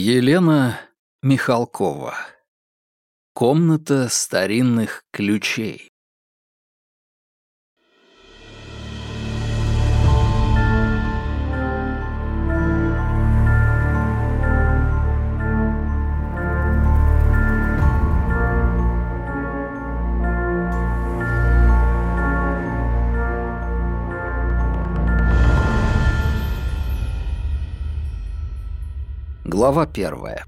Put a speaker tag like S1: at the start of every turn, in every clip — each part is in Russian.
S1: Елена Михалкова. Комната старинных ключей. Глава первая.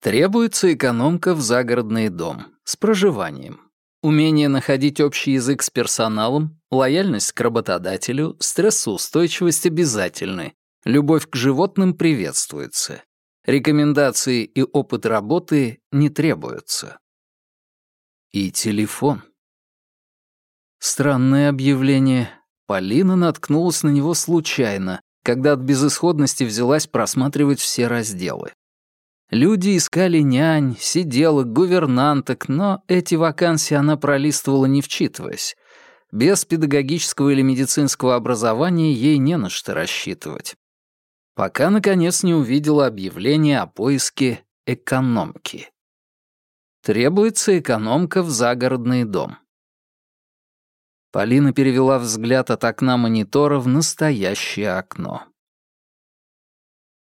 S1: Требуется экономка в загородный дом с проживанием. Умение находить общий язык с персоналом, лояльность к работодателю, стрессоустойчивость обязательны, любовь к животным приветствуется. Рекомендации и опыт работы не требуются. И телефон. Странное объявление. Полина наткнулась на него случайно, когда от безысходности взялась просматривать все разделы. Люди искали нянь, сиделок, гувернанток, но эти вакансии она пролистывала не вчитываясь. Без педагогического или медицинского образования ей не на что рассчитывать. Пока, наконец, не увидела объявление о поиске экономки. Требуется экономка в загородный дом. Полина перевела взгляд от окна монитора в настоящее окно.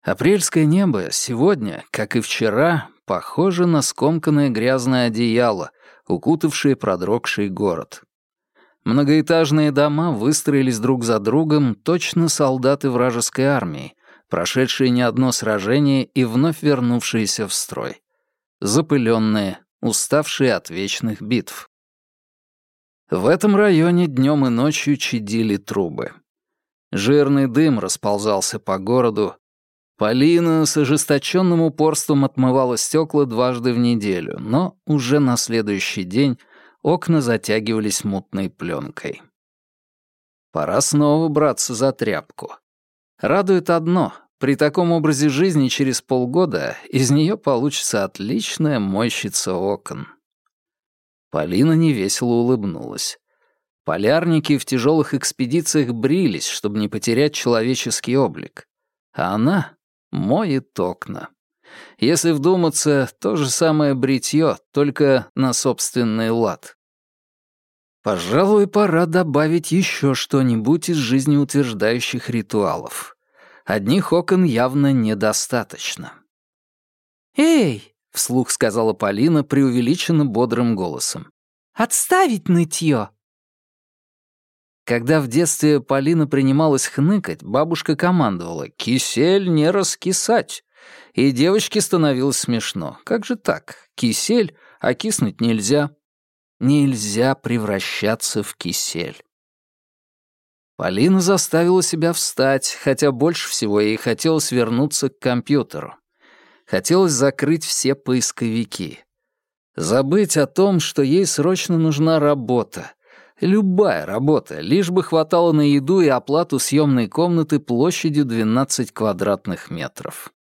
S1: Апрельское небо сегодня, как и вчера, похоже на скомканное грязное одеяло, укутавшее продрогший город. Многоэтажные дома выстроились друг за другом, точно солдаты вражеской армии, прошедшие не одно сражение и вновь вернувшиеся в строй. Запыленные, уставшие от вечных битв. В этом районе днем и ночью чадили трубы. Жирный дым расползался по городу. Полина с ожесточенным упорством отмывала стекла дважды в неделю, но уже на следующий день окна затягивались мутной пленкой. Пора снова браться за тряпку. Радует одно — при таком образе жизни через полгода из нее получится отличная мойщица окон. Полина невесело улыбнулась. Полярники в тяжелых экспедициях брились, чтобы не потерять человеческий облик. А она моет окна. Если вдуматься, то же самое бритье, только на собственный лад. Пожалуй, пора добавить еще что-нибудь из жизнеутверждающих ритуалов. Одних окон явно недостаточно.
S2: «Эй, —
S1: вслух сказала Полина преувеличенно бодрым голосом.
S2: «Отставить нытье!»
S1: Когда в детстве Полина принималась хныкать, бабушка командовала «Кисель не раскисать!» И девочке становилось смешно. Как же так? Кисель, а киснуть нельзя. Нельзя превращаться в кисель. Полина заставила себя встать, хотя больше всего ей хотелось вернуться к компьютеру. Хотелось закрыть все поисковики. Забыть о том, что ей срочно нужна работа. Любая работа, лишь бы хватало на еду и оплату съемной комнаты площадью 12 квадратных метров.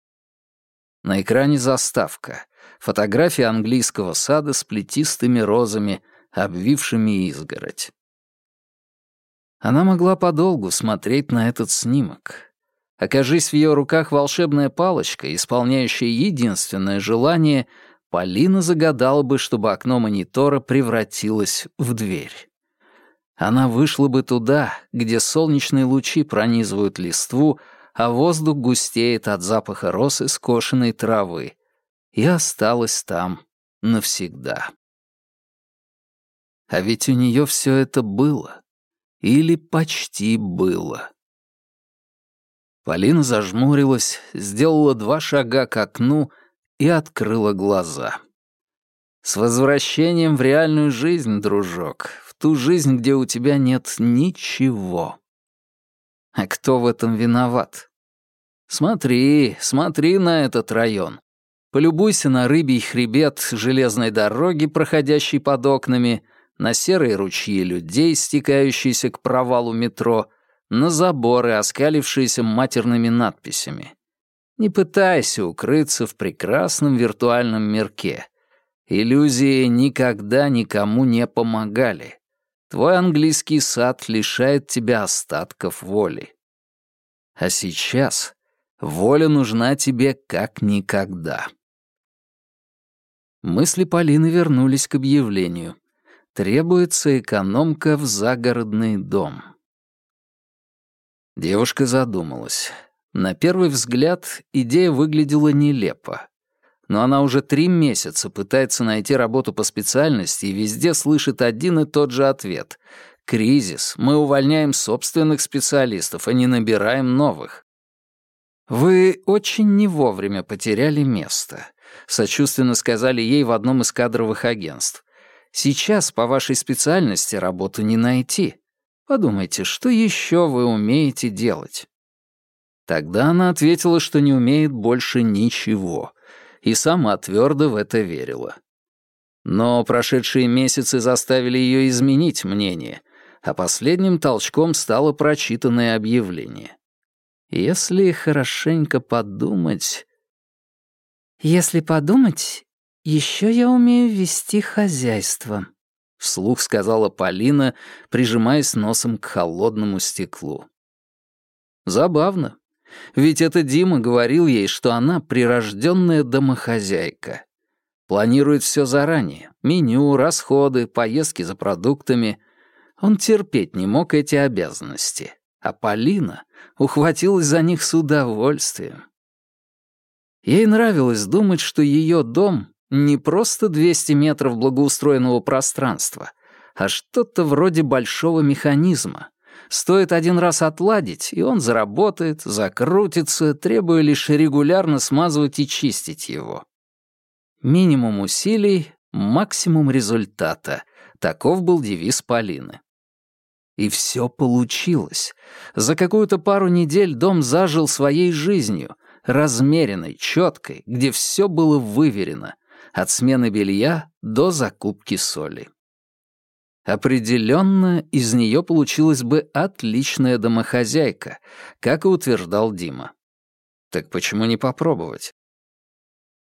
S1: На экране заставка. Фотография английского сада с плетистыми розами, обвившими изгородь. Она могла подолгу смотреть на этот снимок. Окажись в ее руках волшебная палочка, исполняющая единственное желание, Полина загадала бы, чтобы окно монитора превратилось в дверь. Она вышла бы туда, где солнечные лучи пронизывают листву, а воздух густеет от запаха роз и скошенной травы, и осталась там навсегда. А ведь у нее все это было. Или почти было. Полина зажмурилась, сделала два шага к окну и открыла глаза. «С возвращением в реальную жизнь, дружок, в ту жизнь, где у тебя нет ничего». «А кто в этом виноват?» «Смотри, смотри на этот район. Полюбуйся на рыбий хребет железной дороги, проходящей под окнами, на серые ручьи людей, стекающиеся к провалу метро, на заборы, оскалившиеся матерными надписями. Не пытайся укрыться в прекрасном виртуальном мирке. Иллюзии никогда никому не помогали. Твой английский сад лишает тебя остатков воли. А сейчас воля нужна тебе как никогда. Мысли Полины вернулись к объявлению. Требуется экономка в загородный дом. Девушка задумалась. На первый взгляд идея выглядела нелепо. Но она уже три месяца пытается найти работу по специальности и везде слышит один и тот же ответ. «Кризис. Мы увольняем собственных специалистов, а не набираем новых». «Вы очень не вовремя потеряли место», — сочувственно сказали ей в одном из кадровых агентств. «Сейчас по вашей специальности работу не найти». Подумайте, что еще вы умеете делать?» Тогда она ответила, что не умеет больше ничего, и сама твердо в это верила. Но прошедшие месяцы заставили ее изменить мнение, а последним толчком стало прочитанное объявление. Если хорошенько подумать...
S2: «Если подумать, еще я умею вести хозяйство», — вслух сказала Полина, прижимаясь носом к холодному стеклу.
S1: Забавно. Ведь это Дима говорил ей, что она прирожденная домохозяйка. Планирует все заранее. Меню, расходы, поездки за продуктами. Он терпеть не мог эти обязанности. А Полина ухватилась за них с удовольствием. Ей нравилось думать, что ее дом не просто 200 метров благоустроенного пространства, а что-то вроде большого механизма. Стоит один раз отладить, и он заработает, закрутится, требуя лишь регулярно смазывать и чистить его. Минимум усилий, максимум результата. Таков был девиз Полины. И все получилось. За какую-то пару недель дом зажил своей жизнью, размеренной, четкой, где все было выверено, от смены белья до закупки соли. Определенно, из нее получилась бы отличная домохозяйка, как и утверждал Дима. Так почему не попробовать?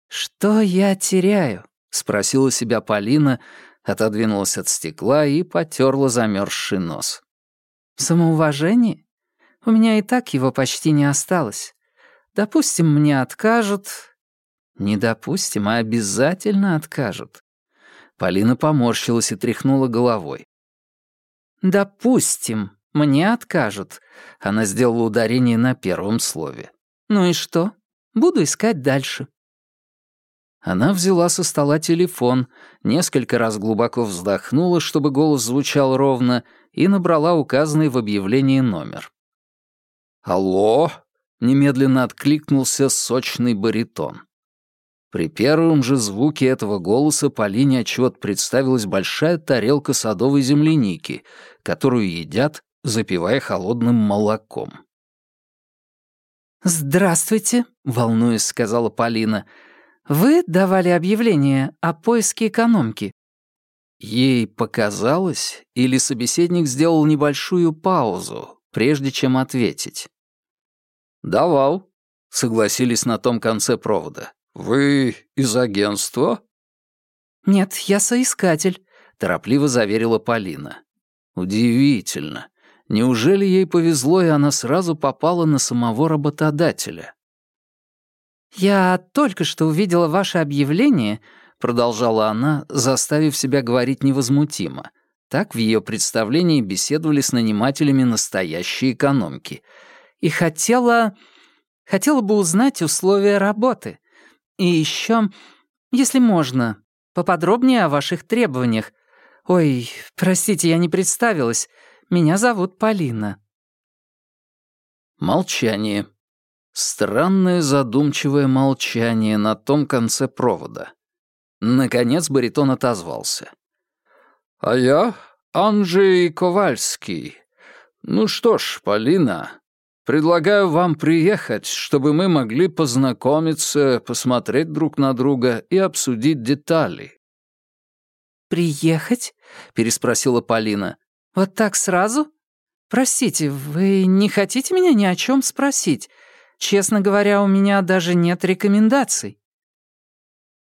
S2: «Что я теряю?» — спросила
S1: себя Полина, отодвинулась от стекла и потерла замерзший нос.
S2: «Самоуважение? У меня и так его почти не осталось. Допустим, мне откажут,
S1: не допустим, а обязательно откажут. Полина поморщилась и тряхнула головой.
S2: «Допустим, мне откажут», — она сделала ударение на первом слове. «Ну и что? Буду искать дальше».
S1: Она взяла со стола телефон, несколько раз глубоко вздохнула, чтобы голос звучал ровно, и набрала указанный в объявлении номер. «Алло!» — немедленно откликнулся сочный баритон. При первом же звуке этого голоса Полине отчет представилась большая тарелка садовой земляники, которую едят, запивая холодным молоком.
S2: «Здравствуйте», — волнуясь, сказала Полина. «Вы давали объявление о поиске экономки».
S1: Ей показалось, или собеседник сделал небольшую паузу, прежде чем ответить. «Давал», — согласились на том конце провода. «Вы из агентства?»
S2: «Нет, я соискатель», — торопливо заверила Полина.
S1: «Удивительно. Неужели ей повезло, и она сразу попала на самого работодателя?»
S2: «Я только что увидела ваше объявление», — продолжала она, заставив себя говорить невозмутимо. Так в ее представлении беседовали с нанимателями настоящие экономки. «И хотела... хотела бы узнать условия работы». И еще, если можно, поподробнее о ваших требованиях. Ой, простите, я не представилась. Меня зовут Полина».
S1: Молчание. Странное задумчивое молчание на том конце провода. Наконец баритон отозвался. «А я Анжей Ковальский. Ну что ж, Полина, Предлагаю вам приехать, чтобы мы могли познакомиться, посмотреть друг на друга и обсудить детали».
S2: «Приехать?» — переспросила Полина. «Вот так сразу? Простите, вы не хотите меня ни о чем спросить? Честно говоря, у меня даже нет рекомендаций».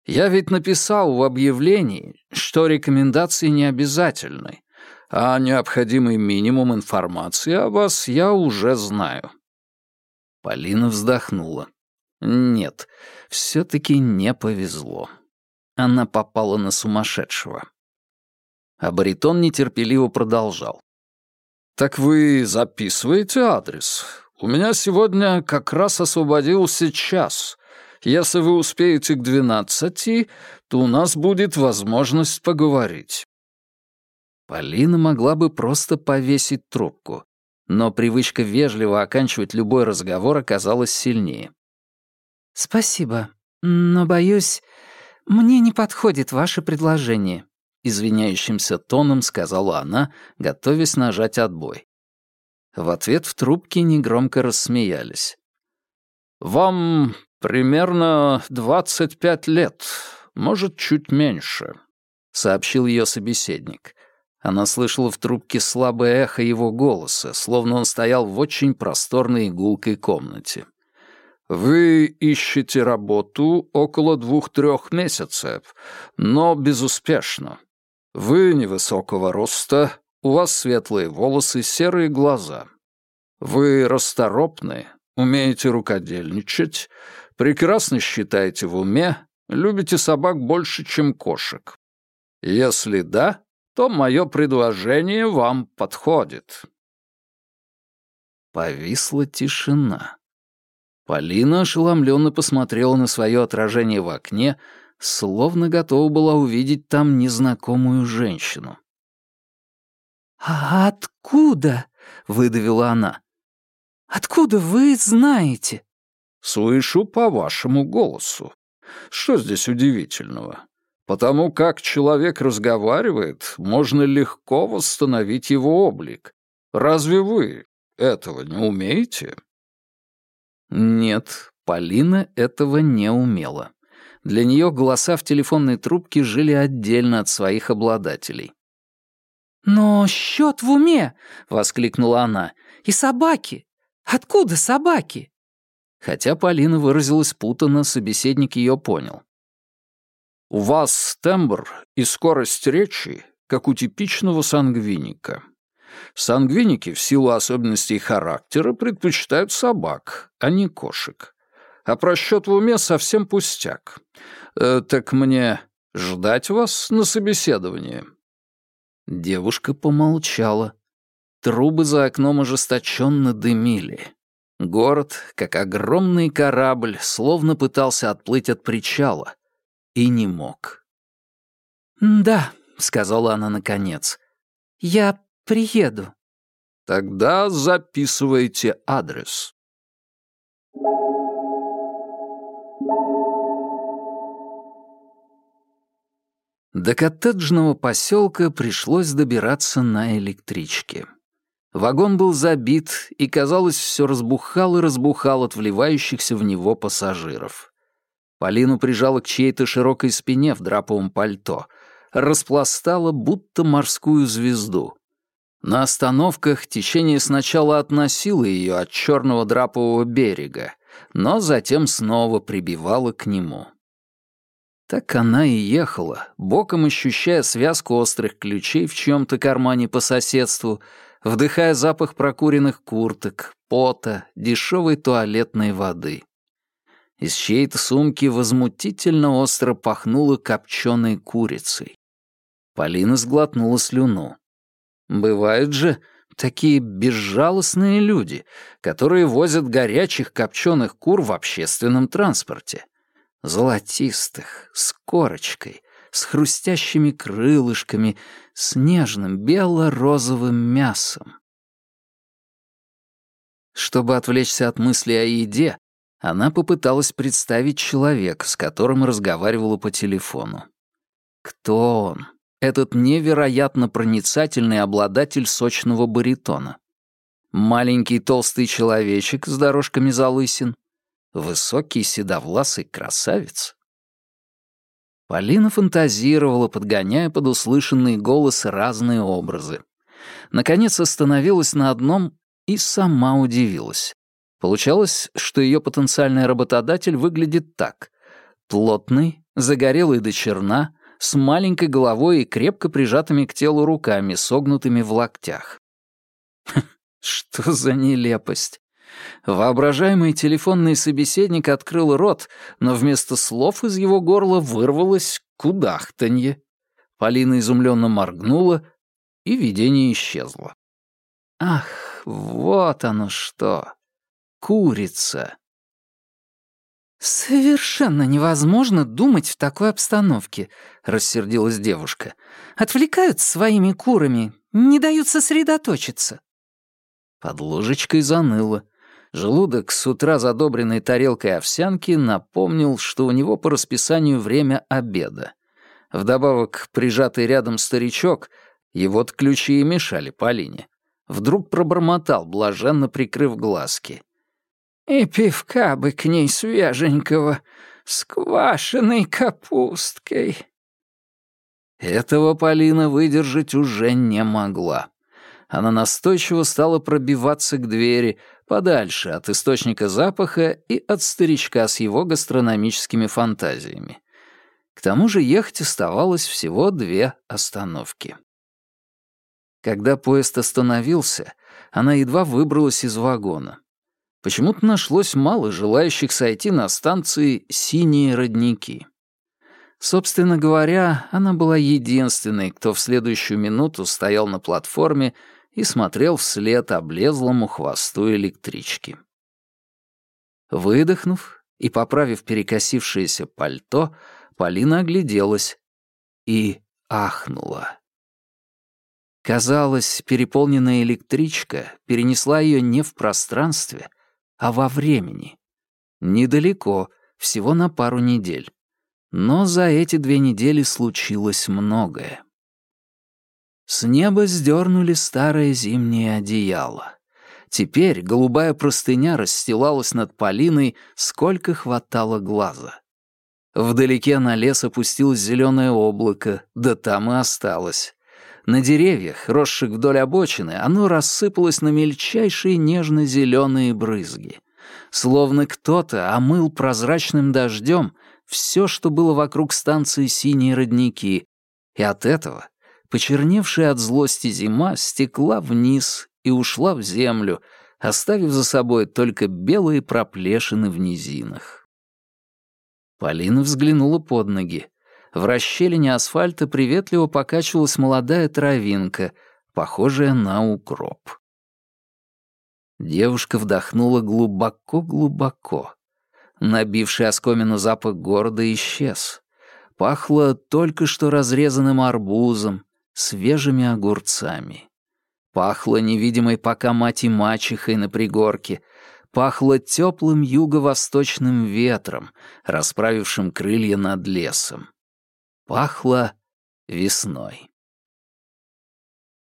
S1: «Я ведь написал в объявлении, что рекомендации не обязательны а необходимый минимум информации о вас я уже знаю». Полина вздохнула. «Нет, все-таки не повезло. Она попала на сумасшедшего». А баритон нетерпеливо продолжал. «Так вы записываете адрес? У меня сегодня как раз освободился час. Если вы успеете к двенадцати, то у нас будет возможность поговорить». Полина могла бы просто повесить трубку, но привычка вежливо оканчивать любой разговор оказалась сильнее.
S2: «Спасибо, но, боюсь, мне не подходит ваше предложение», — извиняющимся тоном сказала она, готовясь нажать отбой. В ответ в трубке негромко рассмеялись. «Вам примерно 25 лет, может, чуть меньше», — сообщил ее собеседник. Она слышала в трубке слабое эхо его голоса, словно он стоял в очень просторной игулкой комнате. «Вы ищете работу около двух-трех месяцев, но безуспешно. Вы невысокого роста, у вас светлые волосы, серые глаза. Вы расторопны, умеете рукодельничать, прекрасно считаете в уме, любите собак больше, чем кошек. Если да, то мое предложение вам подходит».
S1: Повисла тишина. Полина ошеломленно посмотрела на свое отражение в окне, словно готова была увидеть там незнакомую женщину.
S2: «А откуда?» — выдавила она. «Откуда вы знаете?»
S1: «Слышу по вашему голосу. Что здесь удивительного? Потому как человек разговаривает, можно легко восстановить его облик. Разве вы этого не умеете?
S2: Нет, Полина этого не умела. Для нее голоса в телефонной трубке жили отдельно от своих обладателей. «Но счет в уме!» — воскликнула она. «И собаки! Откуда собаки?»
S1: Хотя Полина выразилась путанно, собеседник ее понял. У вас тембр и скорость речи, как у типичного сангвиника. Сангвиники в силу особенностей характера предпочитают собак, а не кошек. А просчет в уме совсем пустяк. Э, так мне ждать вас на собеседовании?»
S2: Девушка помолчала. Трубы за окном ожесточенно дымили. Город, как огромный корабль, словно пытался отплыть от причала — и не мог. «Да», — сказала она наконец, — «я приеду».
S1: «Тогда записывайте адрес». До коттеджного поселка пришлось добираться на электричке. Вагон был забит, и, казалось, все разбухал и разбухал от вливающихся в него пассажиров. Полину прижала к чьей-то широкой спине в драповом пальто, распластала, будто морскую звезду. На остановках течение сначала относило ее от черного драпового берега, но затем снова прибивало к нему. Так она и ехала, боком ощущая связку острых ключей в чьем-то кармане по соседству, вдыхая запах прокуренных курток, пота, дешевой туалетной воды. Из чьей-то сумки возмутительно остро пахнуло копченой курицей. Полина сглотнула слюну. Бывают же такие безжалостные люди, которые возят горячих копченых кур в общественном транспорте. Золотистых, с корочкой, с хрустящими крылышками, с нежным бело-розовым мясом. Чтобы отвлечься от мысли о еде, она попыталась представить человека, с которым разговаривала по телефону. Кто он? Этот невероятно проницательный обладатель сочного баритона. Маленький толстый человечек с дорожками залысин. Высокий седовласый красавец. Полина фантазировала, подгоняя под услышанный голос разные образы. Наконец остановилась на одном и сама удивилась. Получалось, что ее потенциальный работодатель выглядит так. Плотный, загорелый до черна, с маленькой головой и крепко прижатыми к телу руками, согнутыми в локтях. Что за нелепость! Воображаемый телефонный собеседник открыл рот, но вместо слов из его горла вырвалось кудахтанье. Полина изумленно моргнула, и видение исчезло. Ах, вот оно что! курица.
S2: «Совершенно невозможно думать в такой обстановке», — рассердилась девушка. «Отвлекают своими курами, не дают сосредоточиться».
S1: Под ложечкой заныло. Желудок, с утра задобренной тарелкой овсянки, напомнил, что у него по расписанию время обеда. Вдобавок, прижатый рядом старичок, его-то ключи и мешали Полине, вдруг пробормотал, блаженно прикрыв глазки. И пивка бы к ней свеженького, с квашеной капусткой». Этого Полина выдержать уже не могла. Она настойчиво стала пробиваться к двери, подальше от источника запаха и от старичка с его гастрономическими фантазиями. К тому же ехать оставалось всего две остановки. Когда поезд остановился, она едва выбралась из вагона почему-то нашлось мало желающих сойти на станции «Синие родники». Собственно говоря, она была единственной, кто в следующую минуту стоял на платформе и смотрел вслед облезлому хвосту электрички. Выдохнув и поправив перекосившееся пальто, Полина огляделась и ахнула. Казалось, переполненная электричка перенесла ее не в пространстве, а во времени. Недалеко, всего на пару недель. Но за эти две недели случилось многое. С неба сдернули старое зимнее одеяло. Теперь голубая простыня расстилалась над Полиной, сколько хватало глаза. Вдалеке на лес опустилось зеленое облако, да там и осталось. На деревьях, росших вдоль обочины, оно рассыпалось на мельчайшие нежно-зеленые брызги. Словно кто-то омыл прозрачным дождем все, что было вокруг станции «Синие родники», и от этого почерневшая от злости зима стекла вниз и ушла в землю, оставив за собой только белые проплешины в низинах. Полина взглянула под ноги в расщелине асфальта приветливо покачивалась молодая травинка, похожая на укроп. Девушка вдохнула глубоко-глубоко. Набивший оскомину запах города исчез. Пахло только что разрезанным арбузом, свежими огурцами. Пахло невидимой пока мать и мачехой на пригорке. Пахло теплым юго-восточным ветром, расправившим крылья над лесом. Пахло весной.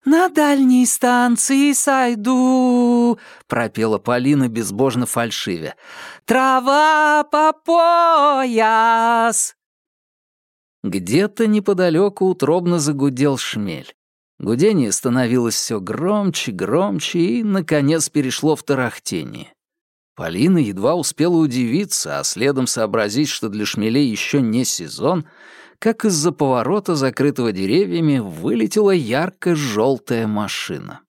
S2: «На дальней станции сойду», — пропела Полина безбожно фальшиве. «Трава по пояс».
S1: Где-то неподалеку утробно загудел шмель. Гудение становилось все громче, громче и, наконец, перешло в тарахтение. Полина едва успела удивиться, а следом сообразить, что для шмелей еще не сезон — как из-за поворота, закрытого деревьями, вылетела ярко-желтая машина.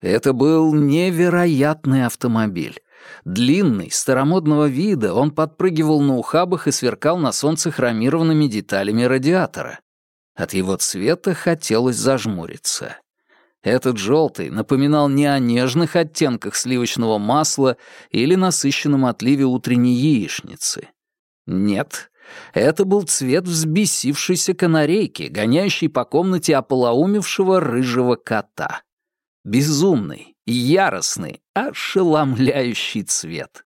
S1: Это был невероятный автомобиль. Длинный, старомодного вида, он подпрыгивал на ухабах и сверкал на солнце хромированными деталями радиатора. От его цвета хотелось зажмуриться. Этот желтый напоминал не о нежных оттенках сливочного масла или насыщенном отливе утренней яичницы. Нет, это был цвет взбесившейся канарейки, гоняющей по комнате ополоумевшего рыжего кота. Безумный, яростный, ошеломляющий цвет.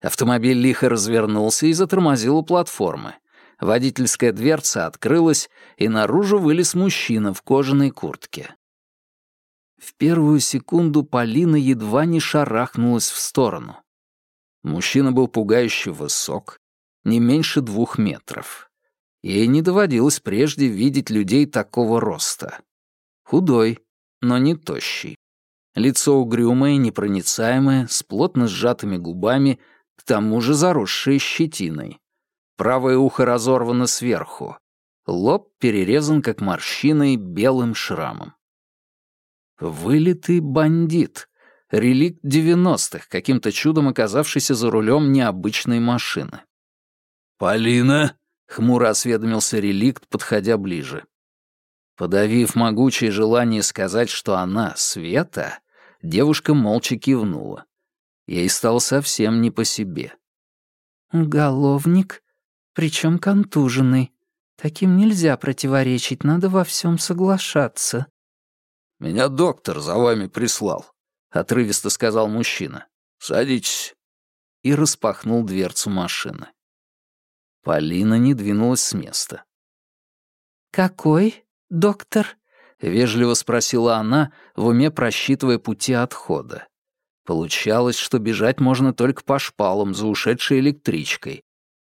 S1: Автомобиль лихо развернулся и затормозил у платформы. Водительская дверца открылась, и наружу вылез мужчина в кожаной куртке. В первую секунду Полина едва не шарахнулась в сторону. Мужчина был пугающе высок, не меньше двух метров. Ей не доводилось прежде видеть людей такого роста. Худой, но не тощий. Лицо угрюмое, непроницаемое, с плотно сжатыми губами, к тому же заросшее щетиной. Правое ухо разорвано сверху. Лоб перерезан, как морщиной, белым шрамом. Вылитый бандит. Реликт девяностых, каким-то чудом оказавшийся за рулем необычной машины. «Полина?» — хмуро осведомился реликт, подходя ближе. Подавив могучее желание сказать, что она — Света, девушка молча кивнула. Ей стало совсем не по себе.
S2: «Уголовник, причем контуженный. Таким нельзя противоречить, надо во всем соглашаться».
S1: «Меня доктор за вами прислал», — отрывисто сказал мужчина. «Садитесь». И распахнул дверцу машины. Полина не двинулась с места.
S2: «Какой, доктор?»
S1: — вежливо спросила она, в уме просчитывая пути отхода. Получалось, что бежать можно только по шпалам за ушедшей электричкой,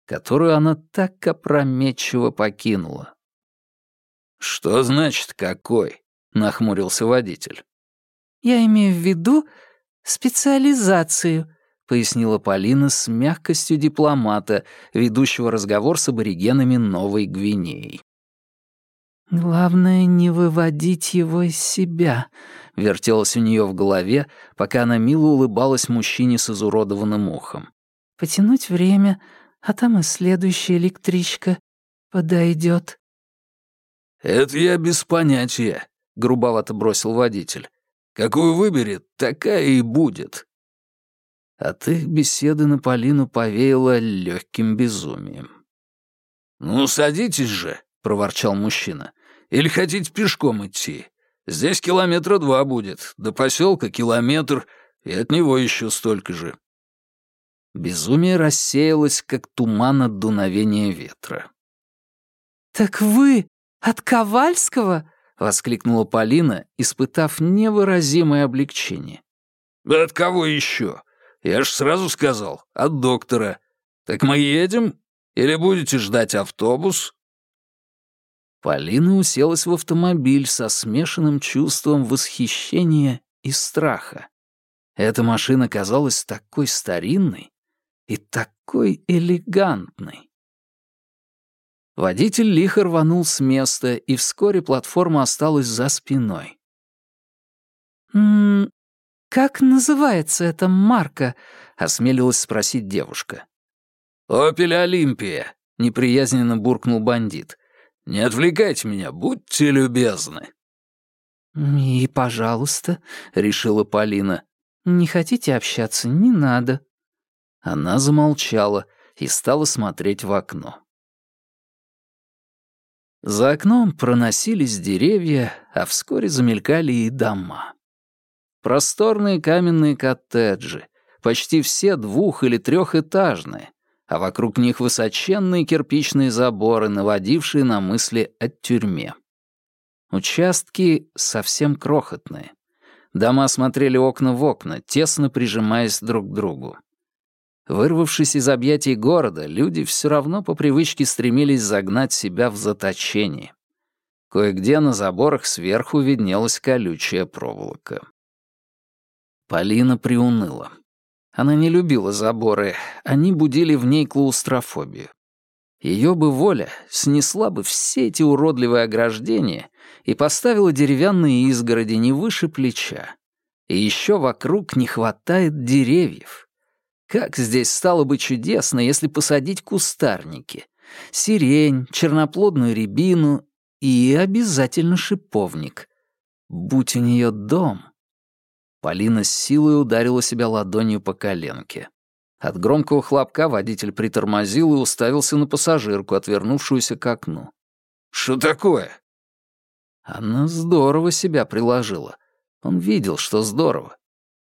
S1: которую она так опрометчиво покинула. «Что значит «какой»?» — нахмурился водитель.
S2: «Я имею в виду специализацию», пояснила Полина с мягкостью дипломата, ведущего разговор с аборигенами Новой Гвинеи. «Главное, не выводить его из себя», — вертелось у нее в голове, пока она мило улыбалась мужчине с изуродованным ухом. «Потянуть время, а там и следующая электричка подойдет.
S1: «Это я без понятия», — грубовато бросил водитель. «Какую выберет, такая и будет». От их беседы на Полину повеяло легким безумием. «Ну, садитесь же», — проворчал мужчина. «Или хотите пешком идти? Здесь километра два будет, до поселка километр, и от него еще столько же». Безумие рассеялось, как туман от дуновения ветра.
S2: «Так вы от Ковальского?»
S1: — воскликнула Полина, испытав невыразимое облегчение. «От кого еще? Я ж сразу сказал, от доктора. Так мы едем? Или будете ждать автобус?» Полина уселась в автомобиль со смешанным чувством восхищения и страха. Эта машина казалась такой старинной и такой элегантной. Водитель лихо рванул с места, и вскоре платформа осталась за спиной.
S2: «Как называется эта марка?» — осмелилась спросить девушка.
S1: «Опель Олимпия», — неприязненно буркнул бандит. «Не отвлекайте меня, будьте любезны».
S2: «И, пожалуйста», — решила Полина. «Не хотите общаться? Не надо».
S1: Она замолчала и стала смотреть в окно. За окном проносились деревья, а вскоре замелькали и дома. Просторные каменные коттеджи, почти все двух- или трехэтажные, а вокруг них высоченные кирпичные заборы, наводившие на мысли о тюрьме. Участки совсем крохотные. Дома смотрели окна в окна, тесно прижимаясь друг к другу. Вырвавшись из объятий города, люди все равно по привычке стремились загнать себя в заточение. Кое-где на заборах сверху виднелась колючая проволока. Полина приуныла. Она не любила заборы, они будили в ней клаустрофобию. Ее бы воля снесла бы все эти уродливые ограждения и поставила деревянные изгороди не выше плеча. И еще вокруг не хватает деревьев. Как здесь стало бы чудесно, если посадить кустарники. Сирень, черноплодную рябину и обязательно шиповник. Будь у нее дом. Полина с силой ударила себя ладонью по коленке. От громкого хлопка водитель притормозил и уставился на пассажирку, отвернувшуюся к окну. «Что такое?» Она здорово себя приложила. Он видел, что здорово.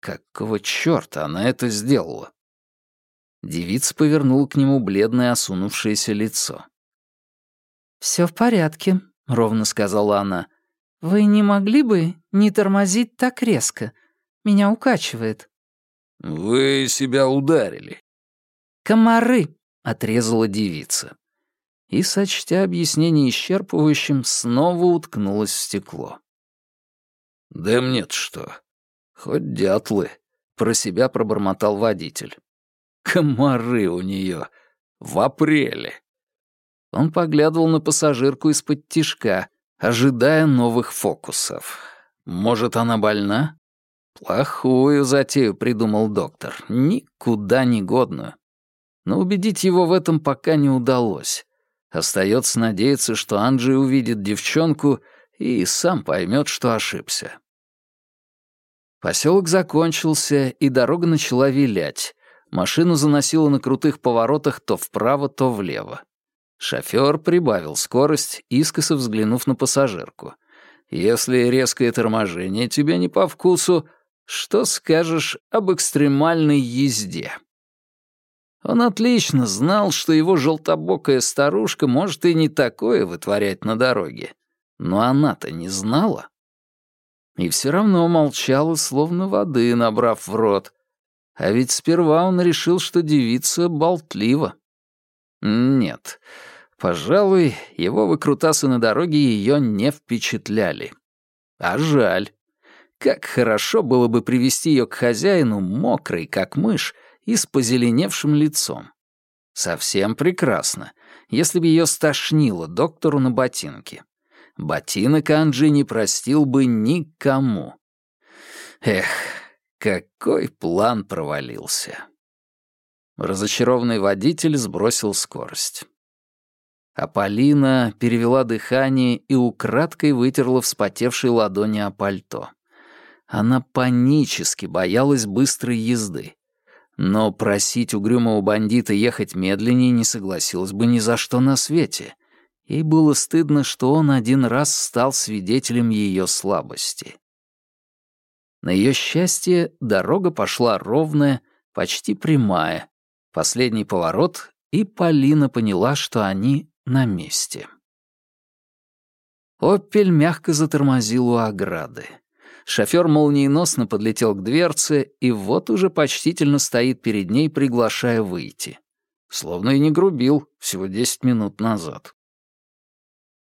S1: Какого чёрта она это сделала? Девица повернула к нему бледное осунувшееся лицо.
S2: «Всё в порядке», — ровно сказала она. «Вы не могли бы не тормозить так резко?» Меня укачивает».
S1: «Вы себя ударили».
S2: «Комары», —
S1: отрезала девица. И, сочтя объяснение исчерпывающим, снова уткнулась в стекло. «Да мне-то что? Хоть дятлы», — про себя пробормотал водитель. «Комары у нее В апреле!» Он поглядывал на пассажирку из-под тишка, ожидая новых фокусов. «Может, она больна? Плохую затею придумал доктор, никуда не годную. Но убедить его в этом пока не удалось. Остается надеяться, что Анджи увидит девчонку и сам поймет, что ошибся. Поселок закончился, и дорога начала вилять. Машину заносило на крутых поворотах то вправо, то влево. Шофер прибавил скорость, искоса взглянув на пассажирку. «Если резкое торможение тебе не по вкусу, что скажешь об экстремальной езде? Он отлично знал, что его желтобокая старушка может и не такое вытворять на дороге. Но она-то не знала. И все равно молчала, словно воды набрав в рот. А ведь сперва он решил, что девица болтлива. Нет, пожалуй, его выкрутасы на дороге ее не впечатляли. А жаль. Как хорошо было бы привести ее к хозяину, мокрой, как мышь, и с позеленевшим лицом. Совсем прекрасно, если бы ее стошнило доктору на ботинке. Ботинок Анджи не простил бы никому. Эх, какой план провалился. Разочарованный водитель сбросил скорость. А Полина перевела дыхание и украдкой вытерла вспотевшей ладони о пальто. Она панически боялась быстрой езды. Но просить угрюмого бандита ехать медленнее не согласилась бы ни за что на свете. Ей было стыдно, что он один раз стал свидетелем ее слабости. На ее счастье дорога пошла ровная, почти прямая. Последний поворот, и Полина поняла, что они на месте. Опель мягко затормозил у ограды. Шофер молниеносно подлетел к дверце и вот уже почтительно стоит перед ней, приглашая выйти. Словно и не грубил всего десять минут назад.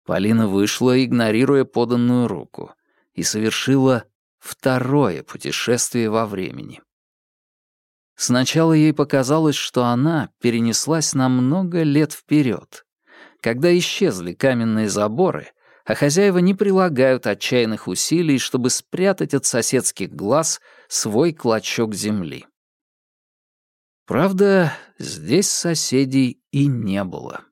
S1: Полина вышла, игнорируя поданную руку, и совершила второе путешествие во времени. Сначала ей показалось, что она перенеслась на много лет вперед. Когда исчезли каменные заборы — а хозяева не прилагают отчаянных усилий, чтобы спрятать от соседских глаз свой клочок земли. Правда, здесь соседей и не было.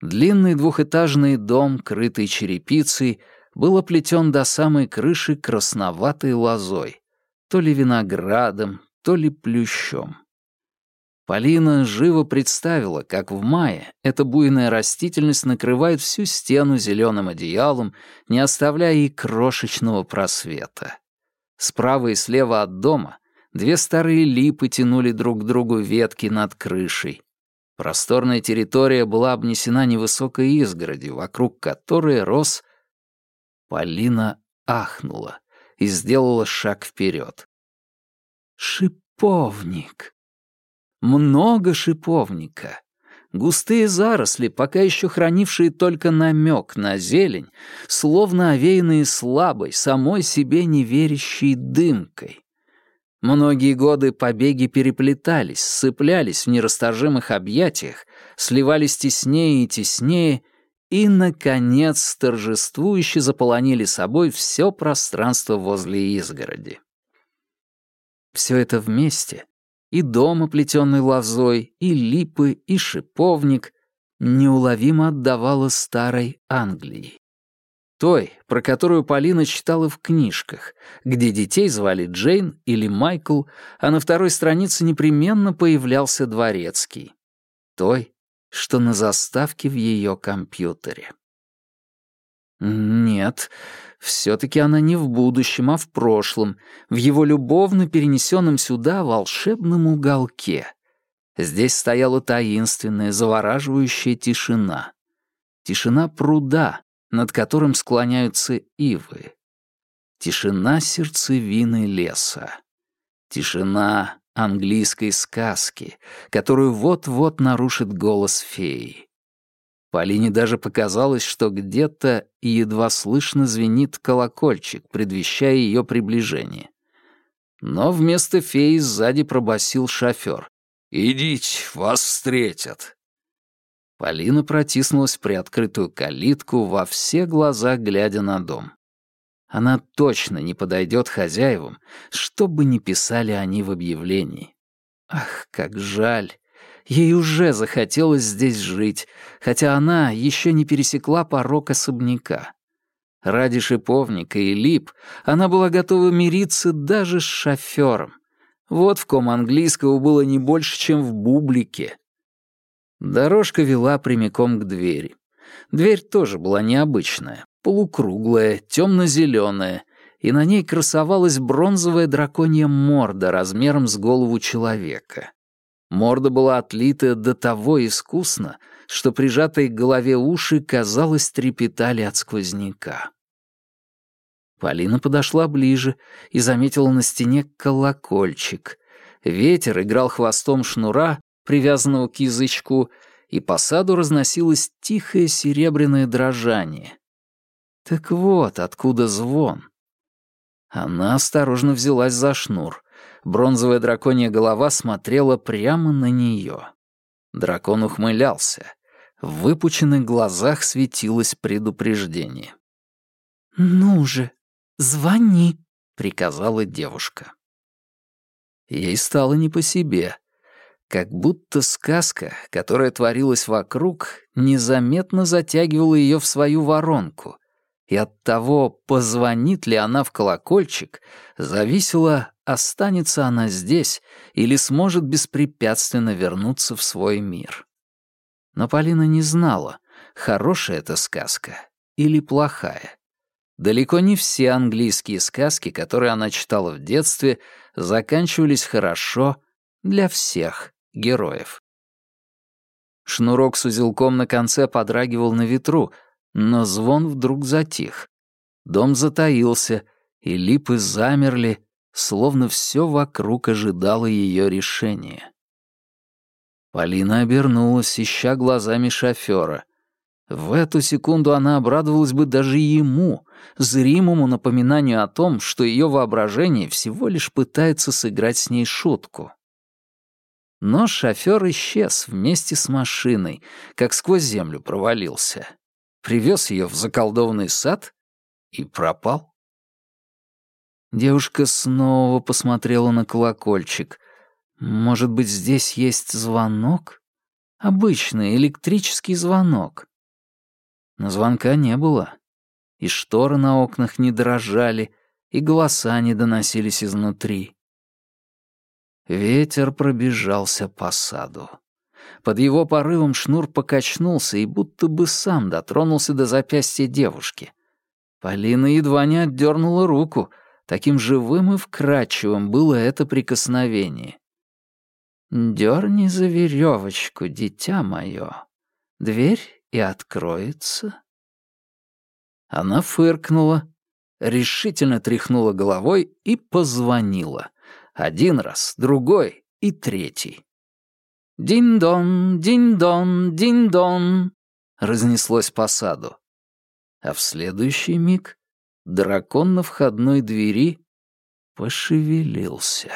S1: Длинный двухэтажный дом, крытый черепицей, был оплетен до самой крыши красноватой лозой, то ли виноградом, то ли плющом. Полина живо представила, как в мае эта буйная растительность накрывает всю стену зеленым одеялом, не оставляя и крошечного просвета. Справа и слева от дома две старые липы тянули друг к другу ветки над крышей. Просторная территория была обнесена невысокой изгородью, вокруг которой рос... Полина ахнула и сделала шаг вперед. «Шиповник!» Много шиповника. Густые заросли, пока еще хранившие только намек на зелень, словно овеянные слабой, самой себе неверящей дымкой. Многие годы побеги переплетались, сцеплялись в нерасторжимых объятиях, сливались теснее и теснее, и, наконец, торжествующе заполонили собой все пространство возле изгороди. Все это вместе — и дом, оплетенный лозой, и липы, и шиповник, неуловимо отдавало старой Англии. Той, про которую Полина читала в книжках, где детей звали Джейн или Майкл, а на второй странице непременно появлялся дворецкий. Той, что на заставке в ее компьютере. Нет, все-таки она не в будущем, а в прошлом, в его любовно перенесенном сюда волшебном уголке. Здесь стояла таинственная, завораживающая тишина. Тишина пруда, над которым склоняются ивы. Тишина сердцевины леса. Тишина английской сказки, которую вот-вот нарушит голос феи. Полине даже показалось, что где-то едва слышно звенит колокольчик, предвещая ее приближение. Но вместо феи сзади пробасил шофер. «Идите, вас встретят!» Полина протиснулась в приоткрытую калитку, во все глаза глядя на дом. Она точно не подойдет хозяевам, что бы ни писали они в объявлении. Ах, как жаль! Ей уже захотелось здесь жить, хотя она еще не пересекла порог особняка. Ради шиповника и лип она была готова мириться даже с шофером. Вот в ком английского было не больше, чем в бублике. Дорожка вела прямиком к двери. Дверь тоже была необычная, полукруглая, темно-зеленая, и на ней красовалась бронзовая драконья морда размером с голову человека. Морда была отлита до того искусно, что прижатые к голове уши, казалось, трепетали от сквозняка. Полина подошла ближе и заметила на стене колокольчик. Ветер играл хвостом шнура, привязанного к язычку, и по саду разносилось тихое серебряное дрожание. Так вот, откуда звон. Она осторожно взялась за шнур. Бронзовая драконья голова смотрела прямо на нее. Дракон ухмылялся. В выпученных глазах светилось предупреждение.
S2: «Ну же, звони», — приказала
S1: девушка. Ей стало не по себе. Как будто сказка, которая творилась вокруг, незаметно затягивала ее в свою воронку, и от того, позвонит ли она в колокольчик, зависело, останется она здесь или сможет беспрепятственно вернуться в свой мир. Но Полина не знала, хорошая эта сказка или плохая. Далеко не все английские сказки, которые она читала в детстве, заканчивались хорошо для всех героев. Шнурок с узелком на конце подрагивал на ветру, но звон вдруг затих. Дом затаился, и липы замерли, словно все вокруг ожидало ее решения. Полина обернулась, ища глазами шофера. В эту секунду она обрадовалась бы даже ему, зримому напоминанию о том, что ее воображение всего лишь пытается сыграть с ней шутку. Но шофер исчез вместе с машиной, как сквозь землю провалился привез ее в заколдованный сад и пропал. Девушка снова посмотрела на колокольчик. Может быть, здесь есть звонок? Обычный электрический звонок. Но звонка не было. И шторы на окнах не дрожали, и голоса не доносились изнутри. Ветер пробежался по саду. Под его порывом шнур покачнулся и будто бы сам дотронулся до запястья девушки. Полина едва не отдернула руку. Таким живым и вкрадчивым было это прикосновение. «Дерни за веревочку, дитя мое. Дверь и откроется». Она фыркнула, решительно тряхнула головой и позвонила. Один раз, другой и третий. «Динь-дон, динь-дон, динь-дон!» разнеслось по саду. А в следующий миг дракон на входной двери пошевелился.